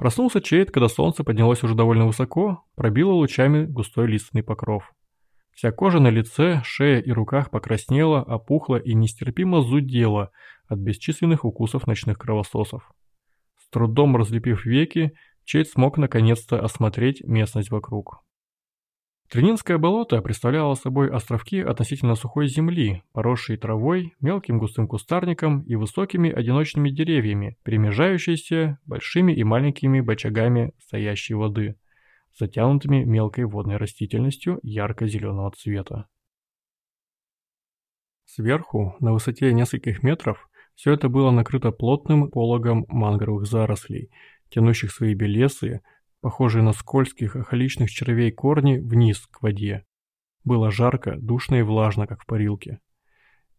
Проснулся Чейд, когда солнце поднялось уже довольно высоко, пробило лучами густой лиственный покров. Вся кожа на лице, шее и руках покраснела, опухла и нестерпимо зудела от бесчисленных укусов ночных кровососов. С трудом разлепив веки, Чейд смог наконец-то осмотреть местность вокруг. Тренинское болото представляло собой островки относительно сухой земли, поросшие травой, мелким густым кустарником и высокими одиночными деревьями, перемежающиеся большими и маленькими бочагами стоящей воды, затянутыми мелкой водной растительностью ярко-зеленого цвета. Сверху, на высоте нескольких метров, все это было накрыто плотным пологом мангровых зарослей, тянущих свои белесые, похожие на скользких охоличных червей корни, вниз к воде. Было жарко, душно и влажно, как в парилке.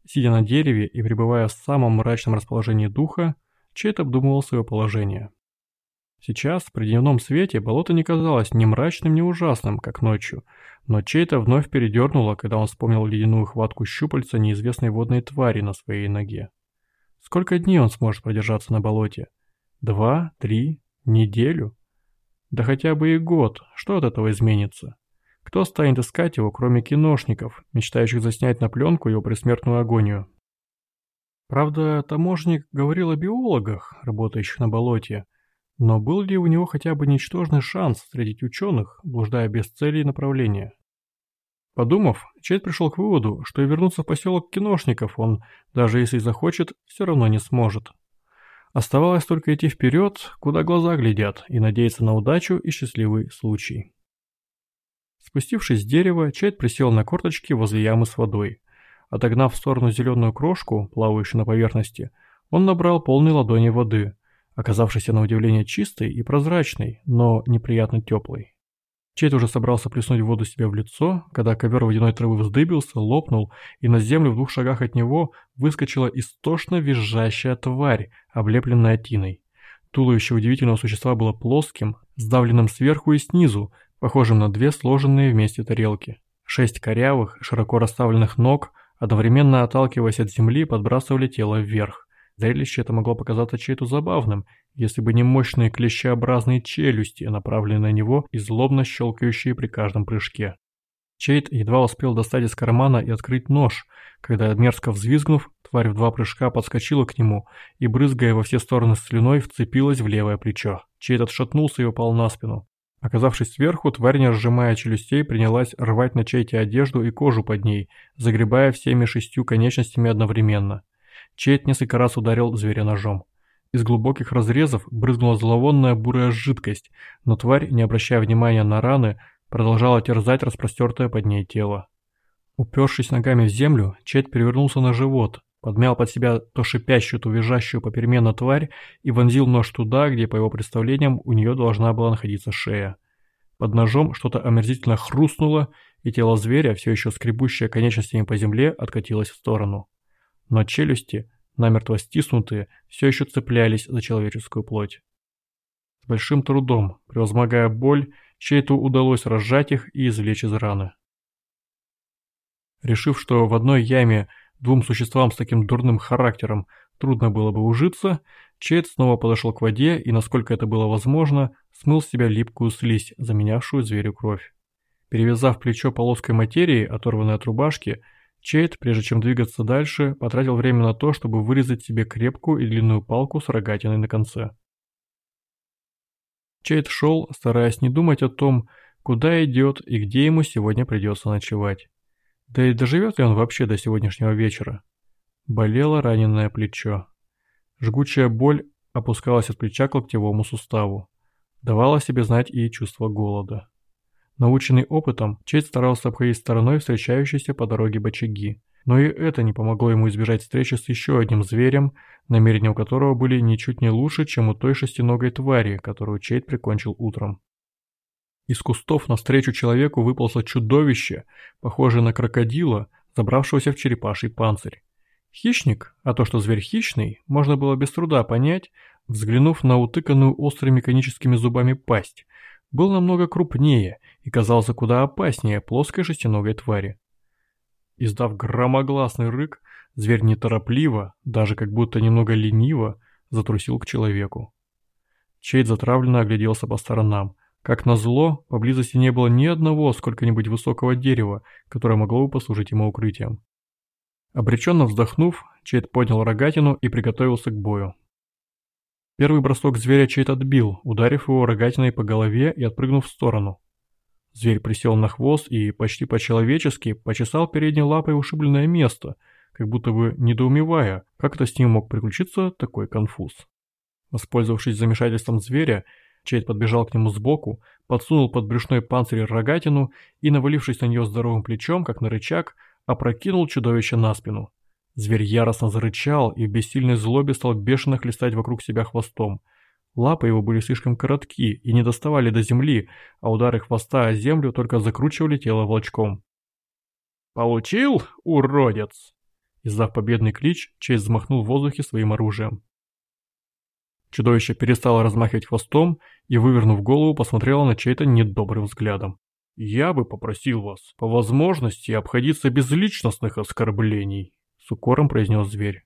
Сидя на дереве и пребывая в самом мрачном расположении духа, Чейт обдумывал свое положение. Сейчас, при дневном свете, болото не казалось ни мрачным, ни ужасным, как ночью, но Чейта вновь передернуло, когда он вспомнил ледяную хватку щупальца неизвестной водной твари на своей ноге. Сколько дней он сможет продержаться на болоте? Два? Три? Неделю? Да хотя бы и год, что от этого изменится? Кто станет искать его, кроме киношников, мечтающих заснять на пленку его пресмертную агонию? Правда, таможник говорил о биологах, работающих на болоте, но был ли у него хотя бы ничтожный шанс встретить ученых, блуждая без цели и направления? Подумав, Чейд пришел к выводу, что и вернуться в поселок киношников он, даже если захочет, все равно не сможет. Оставалось только идти вперед, куда глаза глядят, и надеяться на удачу и счастливый случай. Спустившись с дерева, Чайд присел на корточки возле ямы с водой. Отогнав в сторону зеленую крошку, плавающую на поверхности, он набрал полные ладони воды, оказавшейся на удивление чистой и прозрачной, но неприятно теплой. Чейд уже собрался плеснуть воду себе в лицо, когда ковер водяной травы вздыбился, лопнул, и на землю в двух шагах от него выскочила истошно визжащая тварь, облепленная тиной. Туловище удивительного существа было плоским, сдавленным сверху и снизу, похожим на две сложенные вместе тарелки. Шесть корявых, широко расставленных ног, одновременно отталкиваясь от земли, подбрасывали тело вверх. Зрелище это могло показаться чей-то забавным, если бы не мощные клещеобразные челюсти, направленные на него и злобно щелкающие при каждом прыжке. Чейт едва успел достать из кармана и открыть нож, когда, мерзко взвизгнув, тварь в два прыжка подскочила к нему и, брызгая во все стороны слюной, вцепилась в левое плечо. Чейт отшатнулся и упал на спину. Оказавшись сверху, тварь, не разжимая челюстей, принялась рвать на Чейте одежду и кожу под ней, загребая всеми шестью конечностями одновременно. Чейт несколько раз ударил зверя ножом. Из глубоких разрезов брызнула зловонная бурая жидкость, но тварь, не обращая внимания на раны, продолжала терзать распростертое под ней тело. Упершись ногами в землю, Чейт перевернулся на живот, подмял под себя то шипящую, то визжащую попеременно тварь и вонзил нож туда, где, по его представлениям, у нее должна была находиться шея. Под ножом что-то омерзительно хрустнуло, и тело зверя, все еще скребущее конечностями по земле, откатилось в сторону но челюсти, намертво стиснутые, все еще цеплялись за человеческую плоть. С большим трудом, превозмогая боль, Чейту удалось разжать их и извлечь из раны. Решив, что в одной яме двум существам с таким дурным характером трудно было бы ужиться, Чейт снова подошел к воде и, насколько это было возможно, смыл с себя липкую слизь, заменявшую зверю кровь. Перевязав плечо полоской материи, оторванной от рубашки, Чейд, прежде чем двигаться дальше, потратил время на то, чтобы вырезать себе крепкую и длинную палку с рогатиной на конце. Чейд шел, стараясь не думать о том, куда идет и где ему сегодня придется ночевать. Да и доживет ли он вообще до сегодняшнего вечера? Болело раненое плечо. Жгучая боль опускалась от плеча к локтевому суставу. Давала себе знать и чувство голода. Наученный опытом, Чейд старался обходить стороной встречающиеся по дороге бочаги. Но и это не помогло ему избежать встречи с еще одним зверем, намерения у которого были ничуть не лучше, чем у той шестиногой твари, которую Чейд прикончил утром. Из кустов навстречу человеку выползло чудовище, похожее на крокодила, забравшегося в черепаший панцирь. Хищник, а то, что зверь хищный, можно было без труда понять, взглянув на утыканную острыми механическими зубами пасть, был намного крупнее и казался куда опаснее плоской шестиногой твари. Издав громогласный рык, зверь неторопливо, даже как будто немного лениво, затрусил к человеку. Чейд затравленно огляделся по сторонам. Как назло, поблизости не было ни одного сколько-нибудь высокого дерева, которое могло бы послужить ему укрытием. Обреченно вздохнув, Чейд поднял рогатину и приготовился к бою. Первый бросок зверя Чейд отбил, ударив его рогатиной по голове и отпрыгнув в сторону. Зверь присел на хвост и почти по-человечески почесал передней лапой ушибленное место, как будто бы недоумевая, как это с ним мог приключиться такой конфуз. Воспользовавшись замешательством зверя, Чейд подбежал к нему сбоку, подсунул под брюшной панцирь рогатину и, навалившись на нее здоровым плечом, как на рычаг, опрокинул чудовище на спину. Зверь яростно зарычал и в бессильной злобе стал бешено хлестать вокруг себя хвостом. Лапы его были слишком коротки и не доставали до земли, а удары хвоста о землю только закручивали тело волчком. «Получил, уродец!» Издав победный клич, Чейз взмахнул в воздухе своим оружием. Чудовище перестало размахивать хвостом и, вывернув голову, посмотрело на чей-то недобрым взглядом. «Я бы попросил вас, по возможности, обходиться без личностных оскорблений», — с укором произнес зверь.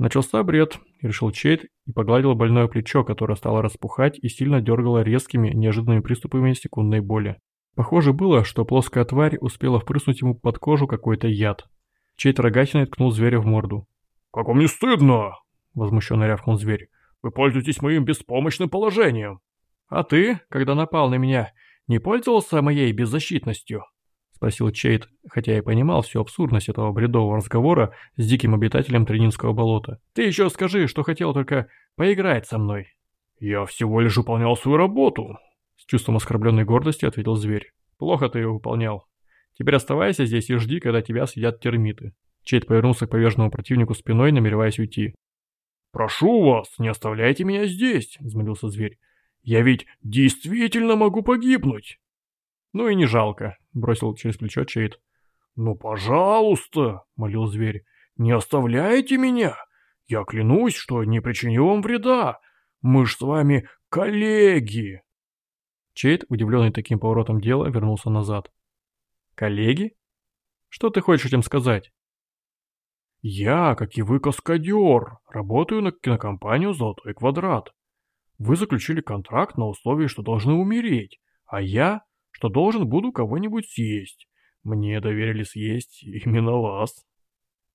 Начался бред, решил Чейт и погладил больное плечо, которое стало распухать и сильно дергало резкими, неожиданными приступами секундной боли. Похоже было, что плоская тварь успела впрыснуть ему под кожу какой-то яд. Чейт рогатиной ткнул зверя в морду. «Как вам не стыдно?» — возмущенно рявкнул зверь. Вы пользуетесь моим беспомощным положением. А ты, когда напал на меня, не пользовался моей беззащитностью?» Спросил Чейд, хотя и понимал всю абсурдность этого бредового разговора с диким обитателем Тренинского болота. «Ты еще скажи, что хотел только поиграть со мной». «Я всего лишь выполнял свою работу», — с чувством оскорбленной гордости ответил зверь. «Плохо ты ее выполнял. Теперь оставайся здесь и жди, когда тебя съедят термиты». Чейд повернулся к поверженному противнику спиной, намереваясь уйти. «Прошу вас, не оставляйте меня здесь», — взмолился зверь. «Я ведь действительно могу погибнуть». «Ну и не жалко», — бросил через плечо Чейд. «Ну, пожалуйста», — молил зверь, — «не оставляйте меня. Я клянусь, что не причиню вам вреда. Мы ж с вами коллеги». Чейд, удивленный таким поворотом дела, вернулся назад. «Коллеги? Что ты хочешь этим сказать?» Я, как и вы, каскадер, работаю на кинокомпанию «Золотой квадрат». Вы заключили контракт на условии, что должны умереть, а я, что должен буду кого-нибудь съесть. Мне доверили съесть именно вас.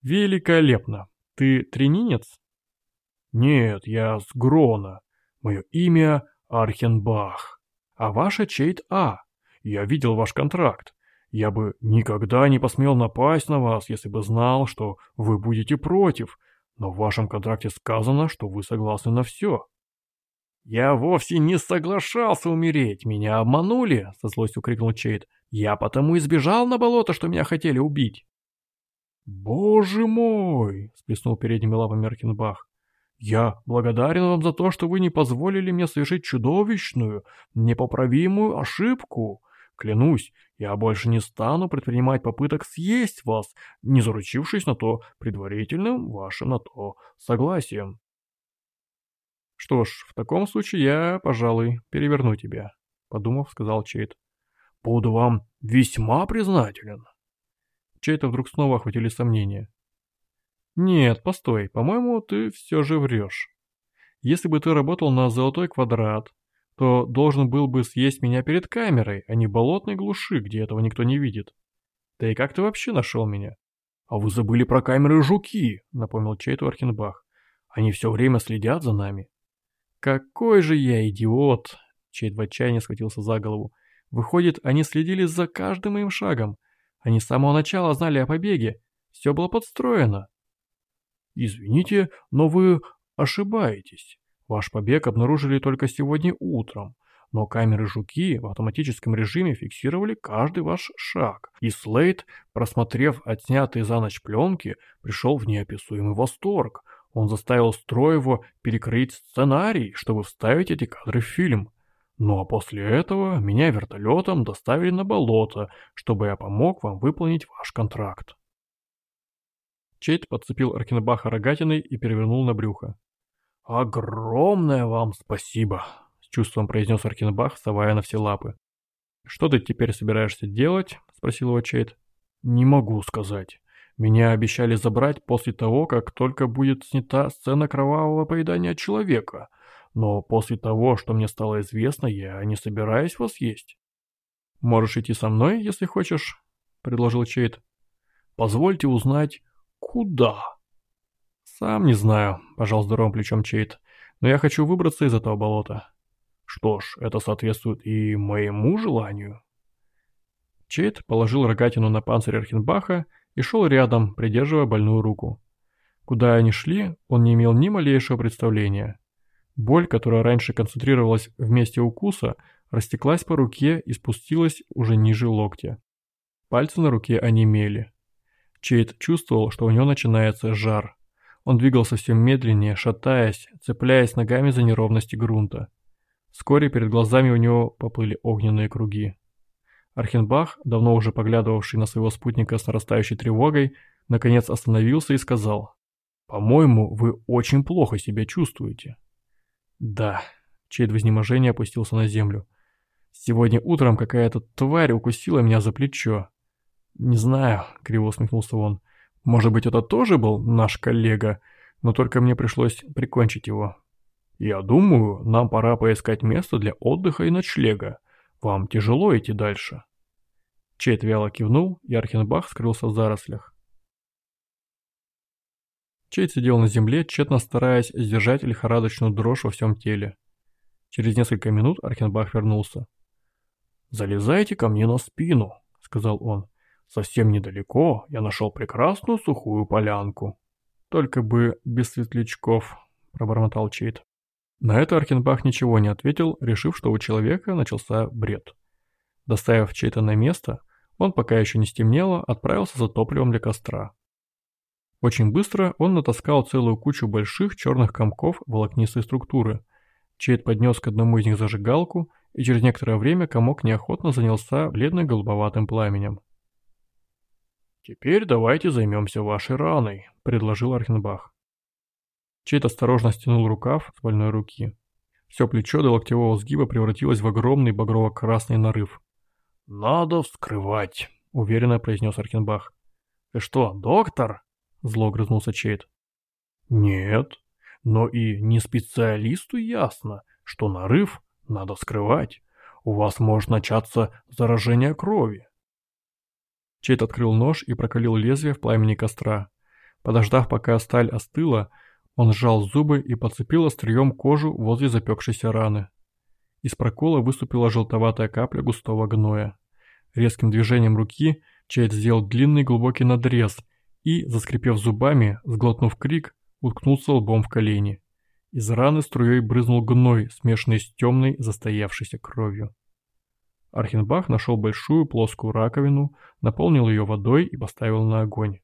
Великолепно. Ты тренинец? Нет, я с Грона. Мое имя Архенбах. А ваша Чейт А. Я видел ваш контракт. Я бы никогда не посмел напасть на вас, если бы знал, что вы будете против, но в вашем контракте сказано, что вы согласны на все». «Я вовсе не соглашался умереть, меня обманули!» — со злостью крикнул Чейд. «Я потому и сбежал на болото, что меня хотели убить!» «Боже мой!» — сплеснул передними лапами Аркенбах. «Я благодарен вам за то, что вы не позволили мне совершить чудовищную, непоправимую ошибку. Клянусь, я больше не стану предпринимать попыток съесть вас, не заручившись на то предварительным вашим на то согласием. Что ж, в таком случае я, пожалуй, переверну тебя, подумав, сказал Чейт. Буду вам весьма признателен. Чейта вдруг снова охватили сомнения. Нет, постой, по-моему, ты все же врешь. Если бы ты работал на золотой квадрат, то должен был бы съесть меня перед камерой, а не болотной глуши, где этого никто не видит. Да и как ты вообще нашел меня? А вы забыли про камеры жуки, напомнил Чейту Архенбах. Они все время следят за нами. Какой же я идиот! Чейт в отчаянии схватился за голову. Выходит, они следили за каждым моим шагом. Они с самого начала знали о побеге. Все было подстроено. Извините, но вы ошибаетесь. Ваш побег обнаружили только сегодня утром, но камеры жуки в автоматическом режиме фиксировали каждый ваш шаг. И Слейд, просмотрев отснятые за ночь пленки, пришел в неописуемый восторг. Он заставил Строева перекрыть сценарий, чтобы вставить эти кадры в фильм. Ну а после этого меня вертолетом доставили на болото, чтобы я помог вам выполнить ваш контракт. Чейт подцепил Аркенбаха рогатиной и перевернул на брюхо. «Огромное вам спасибо!» — с чувством произнес Аркинбах, вставая на все лапы. «Что ты теперь собираешься делать?» — спросил его Чейд. «Не могу сказать. Меня обещали забрать после того, как только будет снята сцена кровавого поедания человека. но после того, что мне стало известно, я не собираюсь вас есть». «Можешь идти со мной, если хочешь», — предложил Чейд. «Позвольте узнать, куда?» «Сам не знаю», — пожал здоровым плечом Чейд, «но я хочу выбраться из этого болота». «Что ж, это соответствует и моему желанию». Чейд положил рогатину на панцирь Архенбаха и шел рядом, придерживая больную руку. Куда они шли, он не имел ни малейшего представления. Боль, которая раньше концентрировалась в месте укуса, растеклась по руке и спустилась уже ниже локтя. Пальцы на руке онемели. Чейд чувствовал, что у него начинается жар. Он двигался все медленнее, шатаясь, цепляясь ногами за неровности грунта. Вскоре перед глазами у него поплыли огненные круги. Архенбах, давно уже поглядывавший на своего спутника с нарастающей тревогой, наконец остановился и сказал, «По-моему, вы очень плохо себя чувствуете». «Да», — Чейд в изнеможении опустился на землю. «Сегодня утром какая-то тварь укусила меня за плечо». «Не знаю», — криво усмехнулся он. «Может быть, это тоже был наш коллега, но только мне пришлось прикончить его». «Я думаю, нам пора поискать место для отдыха и ночлега. Вам тяжело идти дальше?» Чейд вяло кивнул, и Архенбах скрылся в зарослях. Чейд сидел на земле, тщетно стараясь сдержать лихорадочную дрожь во всем теле. Через несколько минут Архенбах вернулся. «Залезайте ко мне на спину», — сказал он. «Совсем недалеко я нашел прекрасную сухую полянку». «Только бы без светлячков», — пробормотал Чейд. На это Архенбах ничего не ответил, решив, что у человека начался бред. Доставив Чейта на место, он, пока еще не стемнело, отправился за топливом для костра. Очень быстро он натаскал целую кучу больших черных комков волокнистой структуры. Чейд поднес к одному из них зажигалку, и через некоторое время комок неохотно занялся бледно-голубоватым пламенем. «Теперь давайте займемся вашей раной», — предложил Архенбах. Чейд осторожно стянул рукав с больной руки. Все плечо до локтевого сгиба превратилось в огромный багрово-красный нарыв. «Надо вскрывать», — уверенно произнес Архенбах. «Ты что, доктор?» Зло грызнулся Чейд. Нет, но и не специалисту ясно, что нарыв надо скрывать. У вас может начаться заражение крови. Чейд открыл нож и прокалил лезвие в пламени костра. Подождав, пока сталь остыла, он сжал зубы и подцепил острием кожу возле запекшейся раны. Из прокола выступила желтоватая капля густого гноя. Резким движением руки Чейд сделал длинный глубокий надрез и, заскрипев зубами, сглотнув крик, уткнулся лбом в колени. Из раны струей брызнул гной, смешанный с темной, застоявшейся кровью. Архенбах нашел большую плоскую раковину, наполнил ее водой и поставил на огонь.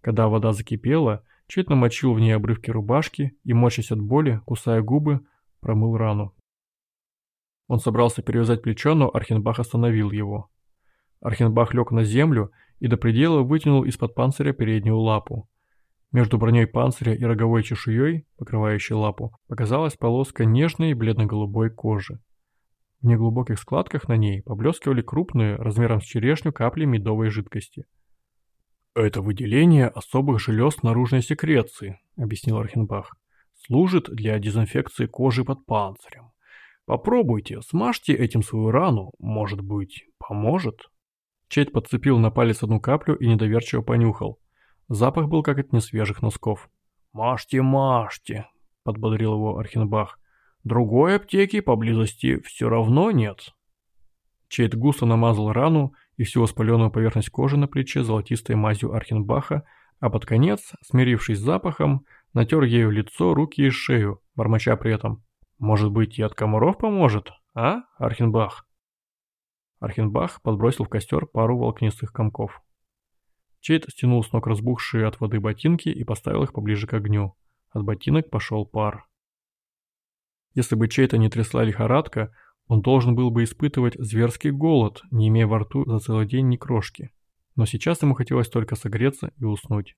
Когда вода закипела, Чет намочил в ней обрывки рубашки и, мочась от боли, кусая губы, промыл рану. Он собрался перевязать плечо, но Архенбах остановил его. Архенбах лег на землю и до предела вытянул из-под панциря переднюю лапу. Между броней панциря и роговой чешуей, покрывающей лапу, показалась полоска нежной бледно-голубой кожи. В неглубоких складках на ней поблескивали крупные, размером с черешню, капли медовой жидкости. «Это выделение особых желез наружной секреции», — объяснил Архенбах. «Служит для дезинфекции кожи под панцирем. Попробуйте, смажьте этим свою рану, может быть, поможет?» Чейд подцепил на палец одну каплю и недоверчиво понюхал. Запах был как от несвежих носков. «Мажьте, мажьте», — подбодрил его Архенбах. «Другой аптеки поблизости все равно нет». Чейд густо намазал рану и всю воспаленную поверхность кожи на плече золотистой мазью Архенбаха, а под конец, смирившись с запахом, натер ею лицо, руки и шею, бормоча при этом. «Может быть, и от комаров поможет, а, Архенбах?» Архенбах подбросил в костер пару волкнистых комков. Чейд стянул с ног разбухшие от воды ботинки и поставил их поближе к огню. От ботинок пошел пар. Если бы Чейта не трясла лихорадка, он должен был бы испытывать зверский голод, не имея во рту за целый день ни крошки. Но сейчас ему хотелось только согреться и уснуть.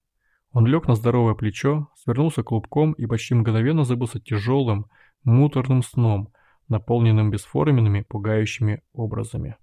Он лег на здоровое плечо, свернулся клубком и почти мгновенно забылся тяжелым, муторным сном, наполненным бесформенными, пугающими образами.